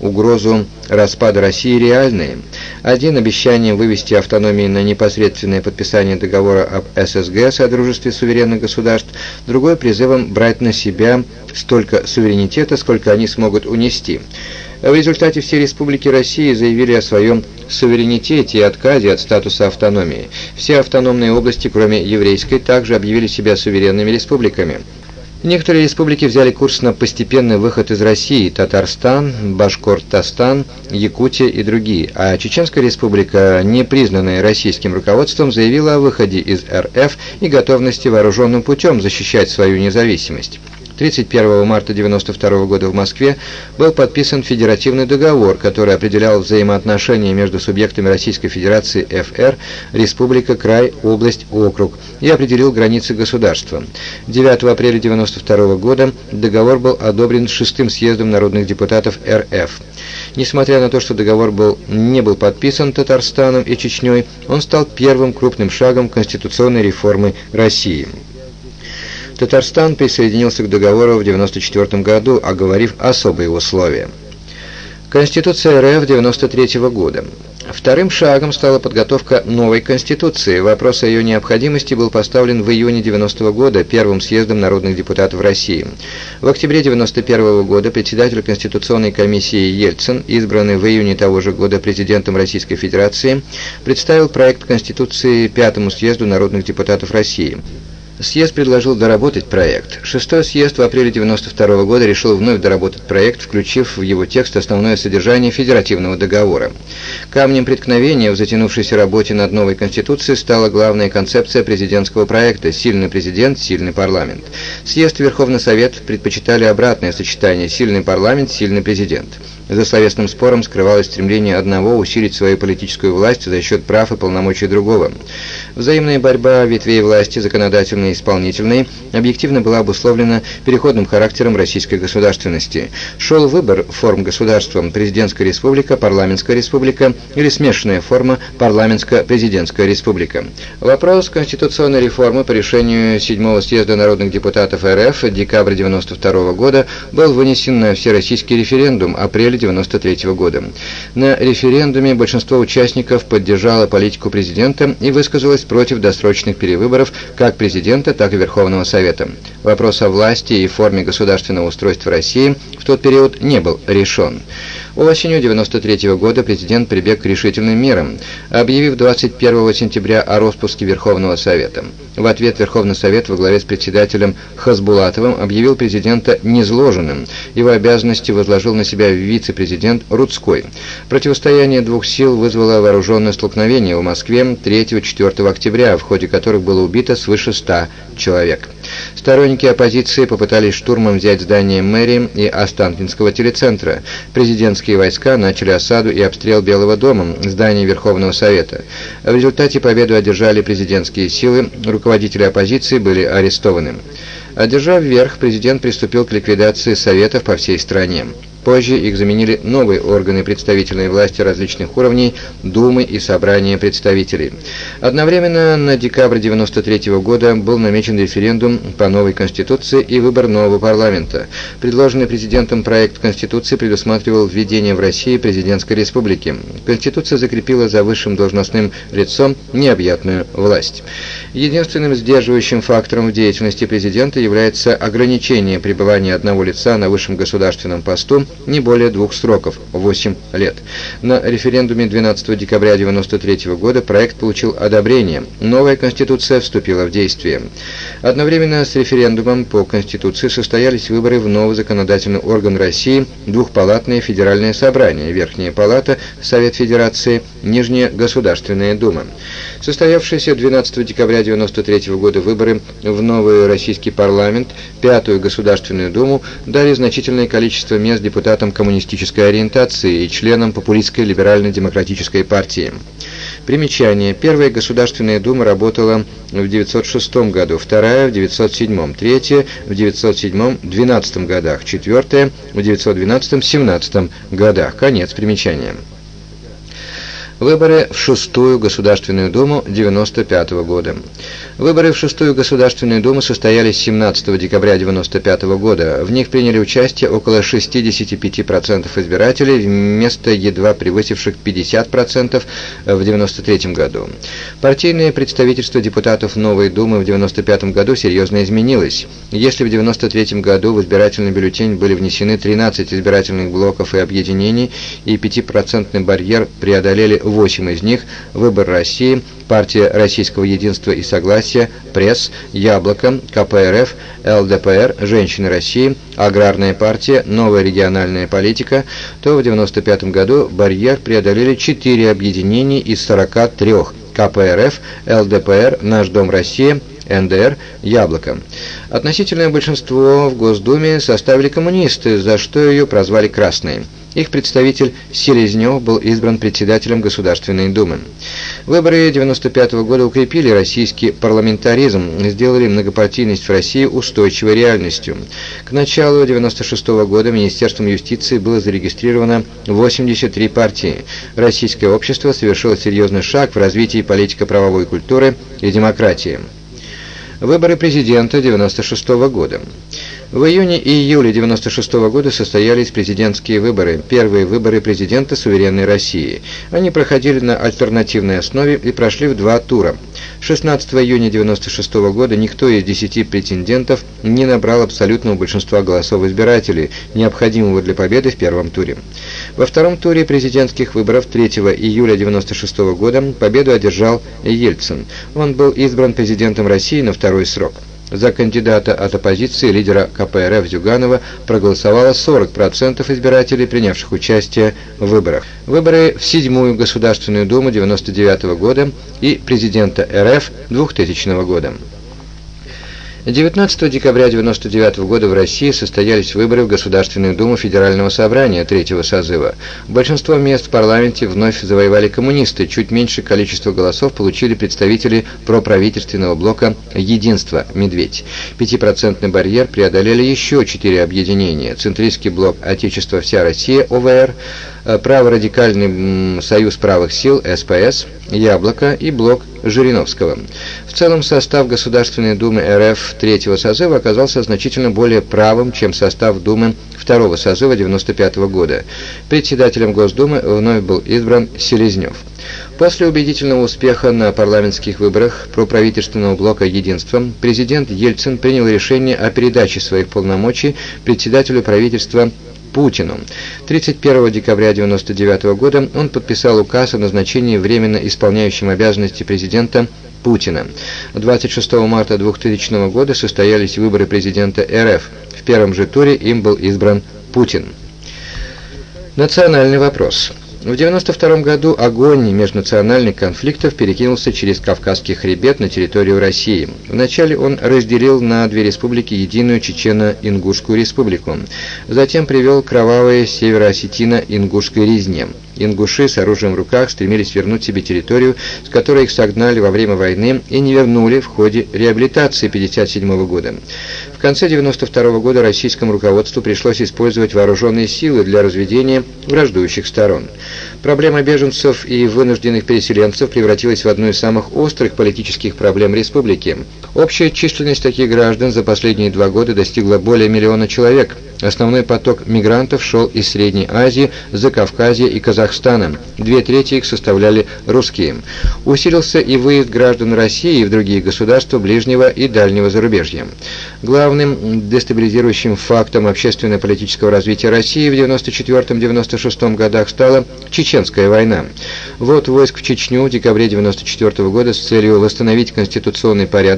угрозу распада России реальные. Один – обещание вывести автономии на непосредственное подписание договора об ССГ, Содружестве суверенных государств, другой – призывом брать на себя столько суверенитета, сколько они смогут унести. В результате все республики России заявили о своем суверенитете и отказе от статуса автономии. Все автономные области, кроме еврейской, также объявили себя суверенными республиками. Некоторые республики взяли курс на постепенный выход из России – Татарстан, Башкортостан, Якутия и другие, а Чеченская республика, не признанная российским руководством, заявила о выходе из РФ и готовности вооруженным путем защищать свою независимость. 31 марта 1992 года в Москве был подписан федеративный договор, который определял взаимоотношения между субъектами Российской Федерации ФР, Республика, Край, Область, Округ и определил границы государства. 9 апреля 1992 года договор был одобрен шестым съездом народных депутатов РФ. Несмотря на то, что договор был, не был подписан Татарстаном и Чечней, он стал первым крупным шагом конституционной реформы России. Татарстан присоединился к договору в 1994 году, оговорив особые условия. Конституция РФ 93 года. Вторым шагом стала подготовка новой Конституции. Вопрос о ее необходимости был поставлен в июне 90 года первым съездом народных депутатов России. В октябре 91 года председатель Конституционной комиссии Ельцин, избранный в июне того же года президентом Российской Федерации, представил проект Конституции пятому съезду народных депутатов России. Съезд предложил доработать проект. Шестой съезд в апреле 1992 года решил вновь доработать проект, включив в его текст основное содержание федеративного договора. Камнем преткновения в затянувшейся работе над новой Конституцией стала главная концепция президентского проекта «Сильный президент, сильный парламент». Съезд и Верховный Совет предпочитали обратное сочетание «сильный парламент, сильный президент». За словесным спором скрывалось стремление одного усилить свою политическую власть за счет прав и полномочий другого. Взаимная борьба ветвей власти, законодательной исполнительной, объективно была обусловлена переходным характером российской государственности. Шел выбор форм государства – президентская республика, парламентская республика или смешанная форма парламентско-президентская республика. Вопрос конституционной реформы по решению 7 съезда народных депутатов РФ декабря 1992 года был вынесен на всероссийский референдум апреля апреля 1993 года. На референдуме большинство участников поддержало политику президента и высказалось против досрочных перевыборов как президента, так и Верховного Совета. Вопрос о власти и форме государственного устройства России в тот период не был решен. Осенью 1993 года президент прибег к решительным мерам, объявив 21 сентября о распуске Верховного Совета. В ответ Верховный Совет во главе с председателем Хасбулатовым объявил президента незложенным. Его обязанности возложил на себя вице-президент Рудской. Противостояние двух сил вызвало вооруженное столкновение в Москве 3-4 октября, в ходе которых было убито свыше 100 человек. Сторонники оппозиции попытались штурмом взять здание мэрии и Останкинского телецентра. Президентские войска начали осаду и обстрел Белого дома, здания Верховного Совета. В результате победу одержали президентские силы, руководители оппозиции были арестованы. Одержав верх, президент приступил к ликвидации советов по всей стране. Позже их заменили новые органы представительной власти различных уровней, Думы и Собрания представителей. Одновременно на декабрь 1993 года был намечен референдум по новой Конституции и выбор нового парламента. Предложенный президентом проект Конституции предусматривал введение в России президентской республики. Конституция закрепила за высшим должностным лицом необъятную власть. Единственным сдерживающим фактором в деятельности президента является ограничение пребывания одного лица на высшем государственном посту не более двух сроков – 8 лет. На референдуме 12 декабря 1993 года проект получил одобрение. Новая Конституция вступила в действие. Одновременно с референдумом по Конституции состоялись выборы в новый законодательный орган России – двухпалатное федеральное собрание, Верхняя палата, Совет Федерации, Нижняя Государственная Дума. Состоявшиеся 12 декабря 1993 года выборы в новый российский парламент, Пятую Государственную Думу дали значительное количество мест депутатам коммунистической ориентации и членам популистской либерально-демократической партии. Примечание. Первая Государственная Дума работала в 1906 году, вторая в 1907, третья в 1907-12 годах, четвертая в 1912-17 годах. Конец примечания. Выборы в шестую Государственную Думу 1995 года. Выборы в шестую Государственную Думу состоялись 17 декабря 1995 года. В них приняли участие около 65% избирателей вместо едва превысивших 50% в 1993 году. Партийное представительство депутатов Новой Думы в 1995 году серьезно изменилось. Если в 1993 году в избирательный бюллетень были внесены 13 избирательных блоков и объединений, и 5% барьер преодолели 8 из них «Выбор России», Партия Российского Единства и Согласия, Пресс, Яблоко, КПРФ, ЛДПР, Женщины России, Аграрная партия, Новая региональная политика, то в 1995 году барьер преодолели 4 объединения из 43 КПРФ, ЛДПР, Наш Дом России, НДР, Яблоко. Относительное большинство в Госдуме составили коммунисты, за что ее прозвали «красные». Их представитель Селезнев был избран председателем Государственной Думы. Выборы 1995 года укрепили российский парламентаризм, сделали многопартийность в России устойчивой реальностью. К началу 1996 года Министерством юстиции было зарегистрировано 83 партии. Российское общество совершило серьезный шаг в развитии политико-правовой культуры и демократии. Выборы президента 1996 года. В июне и июле 1996 года состоялись президентские выборы, первые выборы президента суверенной России. Они проходили на альтернативной основе и прошли в два тура. 16 июня 1996 года никто из 10 претендентов не набрал абсолютного большинства голосов избирателей, необходимого для победы в первом туре. Во втором туре президентских выборов 3 июля 1996 года победу одержал Ельцин. Он был избран президентом России на второй срок. За кандидата от оппозиции лидера КПРФ Зюганова проголосовало 40% избирателей, принявших участие в выборах. Выборы в седьмую Государственную Думу 1999 года и президента РФ 2000 года. 19 декабря 1999 года в России состоялись выборы в Государственную Думу Федерального собрания третьего созыва. Большинство мест в парламенте вновь завоевали коммунисты, чуть меньше количество голосов получили представители проправительственного блока «Единство» «Медведь». Пятипроцентный барьер преодолели еще четыре объединения – Центристский блок «Отечество вся Россия» ОВР, Праворадикальный союз правых сил СПС, Яблоко и блок Жириновского. В целом состав Государственной Думы РФ третьего созыва оказался значительно более правым, чем состав Думы второго созыва 1995 года. Председателем Госдумы вновь был избран Селезнев. После убедительного успеха на парламентских выборах проправительственного блока «Единство» президент Ельцин принял решение о передаче своих полномочий председателю правительства Путину. 31 декабря 1999 года он подписал указ о назначении временно исполняющим обязанности президента Путина. 26 марта 2000 года состоялись выборы президента РФ. В первом же туре им был избран Путин. Национальный вопрос. В 1992 году огонь межнациональных конфликтов перекинулся через Кавказский хребет на территорию России. Вначале он разделил на две республики единую Чечено-Ингушскую республику. Затем привел кровавые северо-осетино-ингушской резне. Ингуши с оружием в руках стремились вернуть себе территорию, с которой их согнали во время войны и не вернули в ходе реабилитации 1957 года. Конце 1992 года российскому руководству пришлось использовать вооруженные силы для разведения враждующих сторон. Проблема беженцев и вынужденных переселенцев превратилась в одну из самых острых политических проблем республики. Общая численность таких граждан за последние два года достигла более миллиона человек. Основной поток мигрантов шел из Средней Азии, Закавказья и Казахстана. Две трети их составляли русские. Усилился и выезд граждан России в другие государства ближнего и дальнего зарубежья. Главным дестабилизирующим фактом общественно-политического развития России в 1994-1996 годах стала Чеченская война. Вот войск в Чечню в декабре 1994 года с целью восстановить конституционный порядок